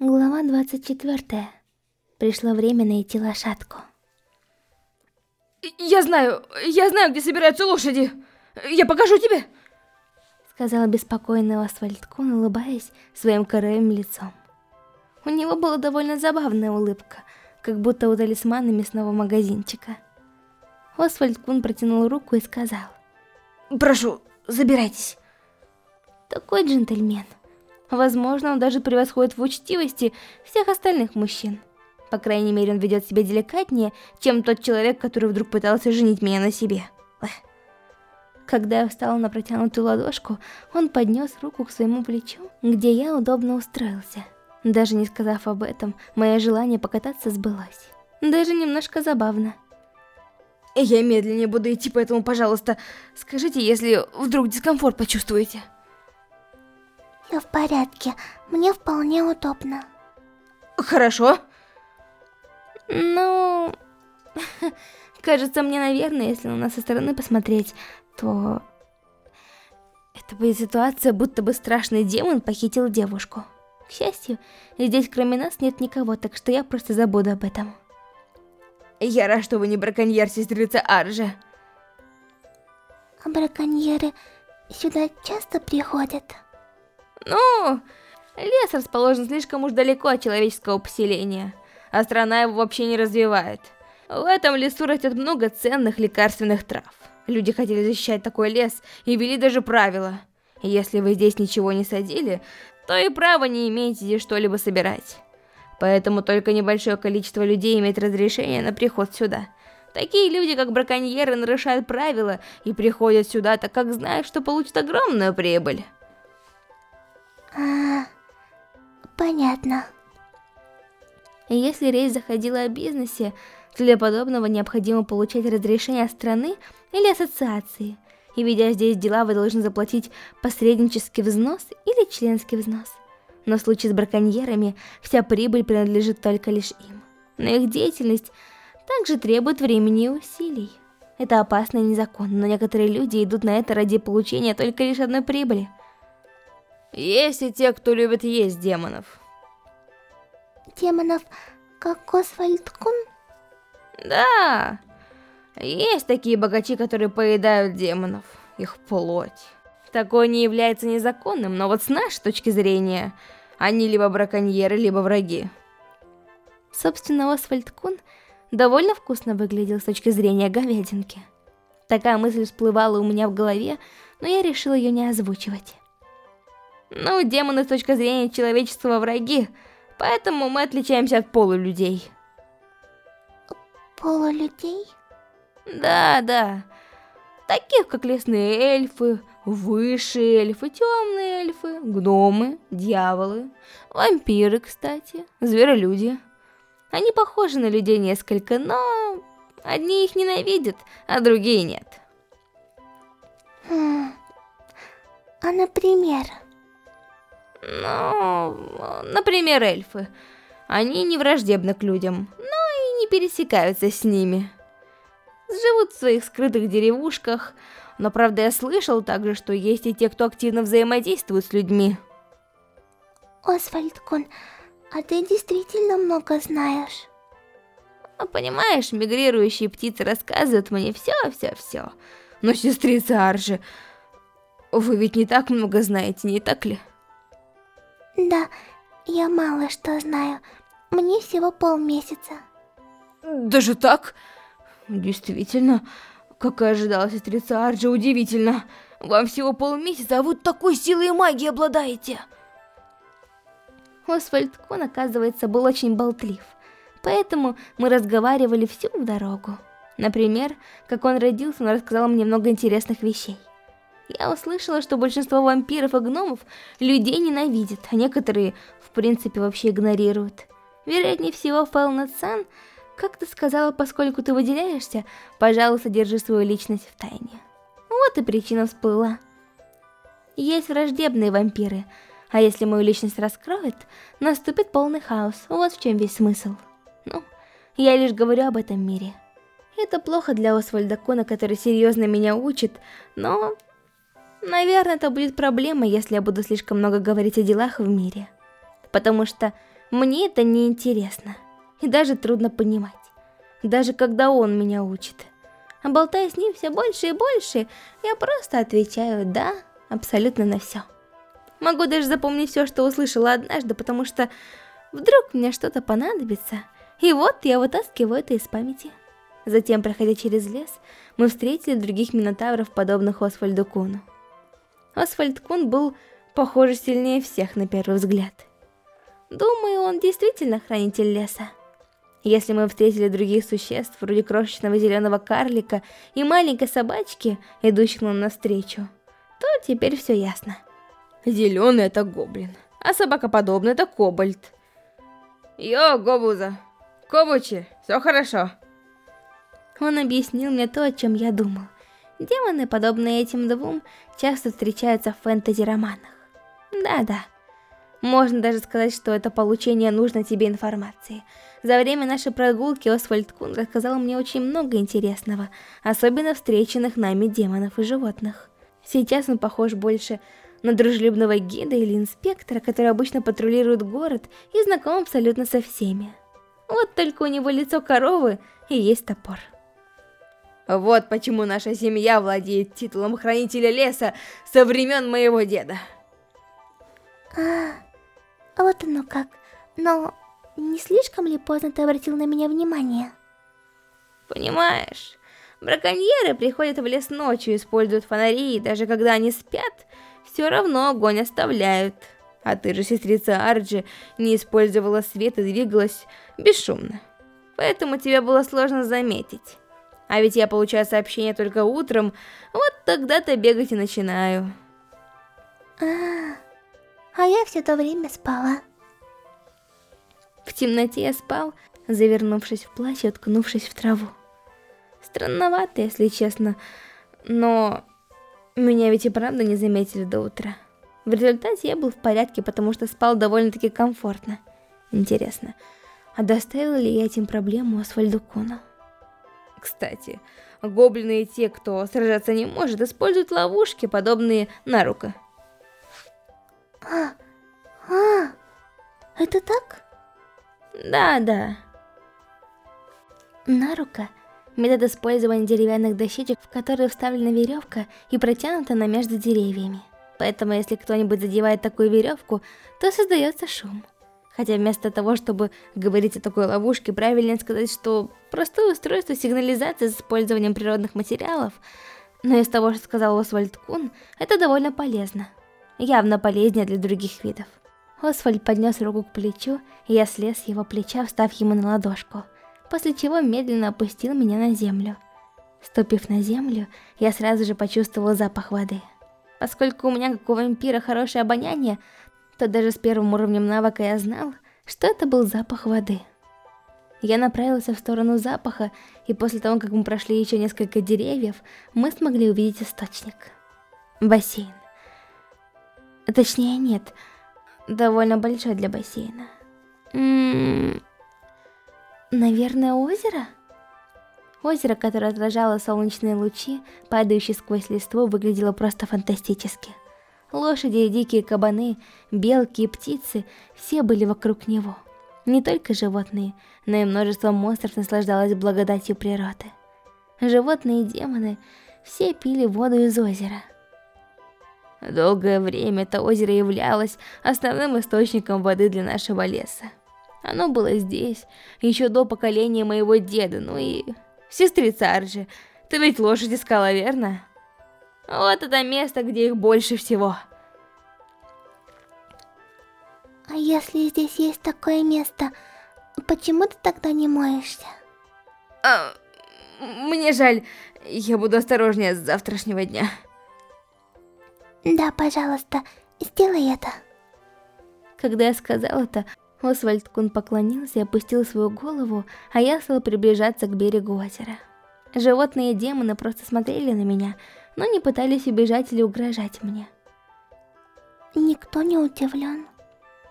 Глава 24. Пришло время найти лошадку. Я знаю, я знаю, где собираются лошади. Я покажу тебе. Сказал беспокойный Освальд Кун, улыбаясь своим коровьим лицом. У него была довольно забавная улыбка, как будто у талисмана мясного магазинчика. Освальд Кун протянул руку и сказал. Прошу, забирайтесь. Такой джентльмен. Возможно, он даже превосходит в учтивости всех остальных мужчин. По крайней мере, он ведет себя деликатнее, чем тот человек, который вдруг пытался женить меня на себе. Когда я встала на протянутую ладошку, он поднес руку к своему плечу, где я удобно устроился. Даже не сказав об этом, мое желание покататься сбылось. Даже немножко забавно. Я медленнее буду идти, поэтому, пожалуйста, скажите, если вдруг дискомфорт почувствуете. Я в порядке, мне вполне удобно. Хорошо. Ну... Кажется, мне, наверное, если на нас со стороны посмотреть, то... Это будет ситуация, будто бы страшный демон похитил девушку. К счастью, здесь кроме нас нет никого, так что я просто забуду об этом. Я рад, что вы не браконьер, сестрица Аржа. А браконьеры сюда часто приходят? Ну, лес расположен слишком уж далеко от человеческого поселения, а страна его вообще не развивает. В этом лесу растет много ценных лекарственных трав. Люди хотели защищать такой лес и ввели даже правила. Если вы здесь ничего не садили, то и права не имеете здесь что-либо собирать. Поэтому только небольшое количество людей имеет разрешение на приход сюда. Такие люди, как браконьеры, нарушают правила и приходят сюда, так как знают, что получат огромную прибыль. А, понятно. Если речь заходила о бизнесе, для подобного необходимо получать разрешение страны или ассоциации. И ведя здесь дела, вы должны заплатить посреднический взнос или членский взнос. Но в случае с браконьерами, вся прибыль принадлежит только лишь им. Но их деятельность также требует времени и усилий. Это опасно и незаконно, но некоторые люди идут на это ради получения только лишь одной прибыли – есть и те, кто любит есть демонов. Демонов, как Освальд Кун? Да, есть такие богачи, которые поедают демонов, их плоть. Такое не является незаконным, но вот с нашей точки зрения, они либо браконьеры, либо враги. Собственно, Освальд Кун довольно вкусно выглядел с точки зрения говядинки. Такая мысль всплывала у меня в голове, но я решила ее не озвучивать. Ну, демоны с точки зрения человечества враги, поэтому мы отличаемся от полулюдей. Полулюдей? Да, да. Таких, как лесные эльфы, высшие эльфы, темные эльфы, гномы, дьяволы, вампиры, кстати, зверолюди. Они похожи на людей несколько, но одни их ненавидят, а другие нет. Хм. А например... Ну, например, эльфы. Они не враждебны к людям, но и не пересекаются с ними. Живут в своих скрытых деревушках, но правда я слышал также, что есть и те, кто активно взаимодействует с людьми. Освальд Кун, а ты действительно много знаешь? А понимаешь, мигрирующие птицы рассказывают мне все-все-все. Но, сестрица Аржи, вы ведь не так много знаете, не так ли? Да, я мало что знаю. Мне всего полмесяца. Даже так? Действительно, как и ожидалось сестрица Арджи, удивительно. Вам всего полмесяца, а вы такой силой и магией обладаете. Освальд Кон, оказывается, был очень болтлив. Поэтому мы разговаривали всю дорогу. Например, как он родился, он рассказал мне много интересных вещей. Я услышала, что большинство вампиров и гномов людей ненавидят, а некоторые, в принципе, вообще игнорируют. Вероятнее всего, Фэлнет-сан как ты сказала, поскольку ты выделяешься, пожалуйста, держи свою личность в тайне. Вот и причина всплыла. Есть враждебные вампиры, а если мою личность раскроют, наступит полный хаос, вот в чем весь смысл. Ну, я лишь говорю об этом мире. Это плохо для Освальда Кона, который серьезно меня учит, но Наверное, это будет проблема, если я буду слишком много говорить о делах в мире. Потому что Мне это не интересно. И даже трудно понимать. Даже когда он меня учит. Болтая с ним все больше и больше, я просто отвечаю «да» абсолютно на все. Могу даже запомнить все, что услышала однажды, потому что вдруг мне что-то понадобится. И вот я вытаскиваю это из памяти. Затем, проходя через лес, мы встретили других минотавров, подобных Освальду Куну. Освальд Кун был, похоже, сильнее всех на первый взгляд. Думаю, он действительно хранитель леса. Если мы встретили других существ, вроде крошечного зеленого карлика и маленькой собачки, идущих нам навстречу, то теперь все ясно. Зеленый это гоблин, а собакоподобный это кобальт. Йо, Гобуза, Кобучи, все хорошо. Он объяснил мне то, о чем я думал. Демоны, подобные этим двум, часто встречаются в фэнтези-романах. Да-да. Можно даже сказать, что это получение нужной тебе информации. За время нашей прогулки Освальд Кун рассказал мне очень много интересного, особенно встреченных нами демонов и животных. Сейчас он похож больше на дружелюбного гида или инспектора, который обычно патрулирует город и знаком абсолютно со всеми. Вот только у него лицо коровы и есть топор. Вот почему наша семья владеет титулом Хранителя Леса со времен моего деда. А, вот оно как. Но не слишком ли поздно ты обратил на меня внимание? Понимаешь, браконьеры приходят в лес ночью, используют фонари, и даже когда они спят, все равно огонь оставляют. А ты же, сестрица Арджи, не использовала свет и двигалась бесшумно. Поэтому тебя было сложно заметить. А ведь я получаю сообщения только утром, вот тогда-то бегать и начинаю. А, а я все то время спала. В темноте я спал, завернувшись в плащ и уткнувшись в траву. Странновато, если честно, но меня ведь и правда не заметили до утра. В результате я был в порядке, потому что спал довольно-таки комфортно. Интересно, а доставил ли я этим проблему Асфальду Куну? Кстати, гоблины и те, кто сражаться не может, используют ловушки, подобные Нарука. А, а, это так? Да, да. Нарука – метод использования деревянных дощечек, в которые вставлена веревка и протянута на между деревьями. Поэтому если кто-нибудь задевает такую веревку, то создается шум. Хотя вместо того, чтобы говорить о такой ловушке, правильнее сказать, что простое устройство сигнализации с использованием природных материалов. Но из того, что сказал Освальд Кун, это довольно полезно. Явно полезнее для других видов. Освальд поднес руку к плечу, и я слез с его плеча, встав ему на ладошку, после чего медленно опустил меня на землю. Ступив на землю, я сразу же почувствовал запах воды. Поскольку у меня, как у вампира, хорошее обоняние, то даже с первым уровнем навыка я знал, что это был запах воды. Я направился в сторону запаха, и после того, как мы прошли еще несколько деревьев, мы смогли увидеть источник. Бассейн. Точнее, нет, довольно большой для бассейна. М -м -м, наверное, озеро? Озеро, которое отражало солнечные лучи, падающие сквозь листву, выглядело просто фантастически. Лошади дикие кабаны, белки и птицы – все были вокруг него. Не только животные, но и множество монстров наслаждалось благодатью природы. Животные и демоны все пили воду из озера. Долгое время это озеро являлось основным источником воды для нашего леса. Оно было здесь, еще до поколения моего деда, ну и... Сестрица Арджи, ты ведь лошадь искала, верно? Вот это место, где их больше всего. А если здесь есть такое место, почему ты тогда не моешься? А, мне жаль, я буду осторожнее с завтрашнего дня. Да, пожалуйста, сделай это. Когда я сказал это, Освальд Кун поклонился и опустил свою голову, а я стал приближаться к берегу озера. Животные и демоны просто смотрели на меня, но не пытались убежать или угрожать мне. Никто не удивлен.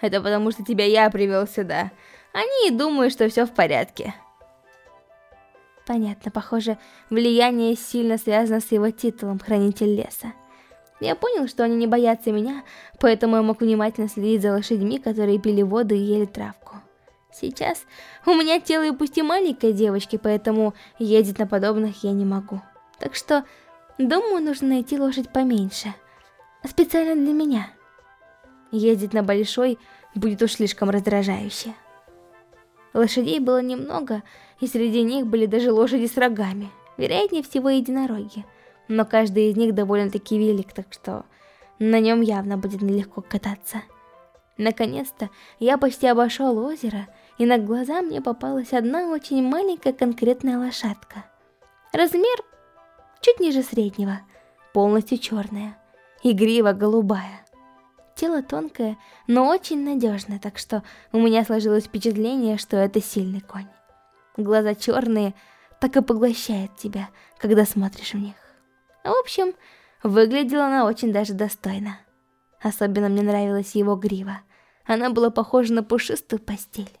Это потому, что тебя я привел сюда. Они и думают, что все в порядке. Понятно, похоже, влияние сильно связано с его титулом Хранитель Леса. Я понял, что они не боятся меня, поэтому я мог внимательно следить за лошадьми, которые пили воду и ели травку. Сейчас у меня тело и пусть и маленькой девочки, поэтому ездить на подобных я не могу. Так что, думаю, нужно найти лошадь поменьше. Специально для меня. Ездить на большой будет уж слишком раздражающе. Лошадей было немного, и среди них были даже лошади с рогами. Вероятнее всего, единороги. Но каждый из них довольно-таки велик, так что на нем явно будет нелегко кататься. Наконец-то я почти обошел озеро, и на глаза мне попалась одна очень маленькая конкретная лошадка. Размер чуть ниже среднего, полностью черная, и грива голубая. Тело тонкое, но очень надежное, так что у меня сложилось впечатление, что это сильный конь. Глаза черные, так и поглощает тебя, когда смотришь в них. В общем, выглядела она очень даже достойно. Особенно мне нравилась его грива. Она была похожа на пушистую постель.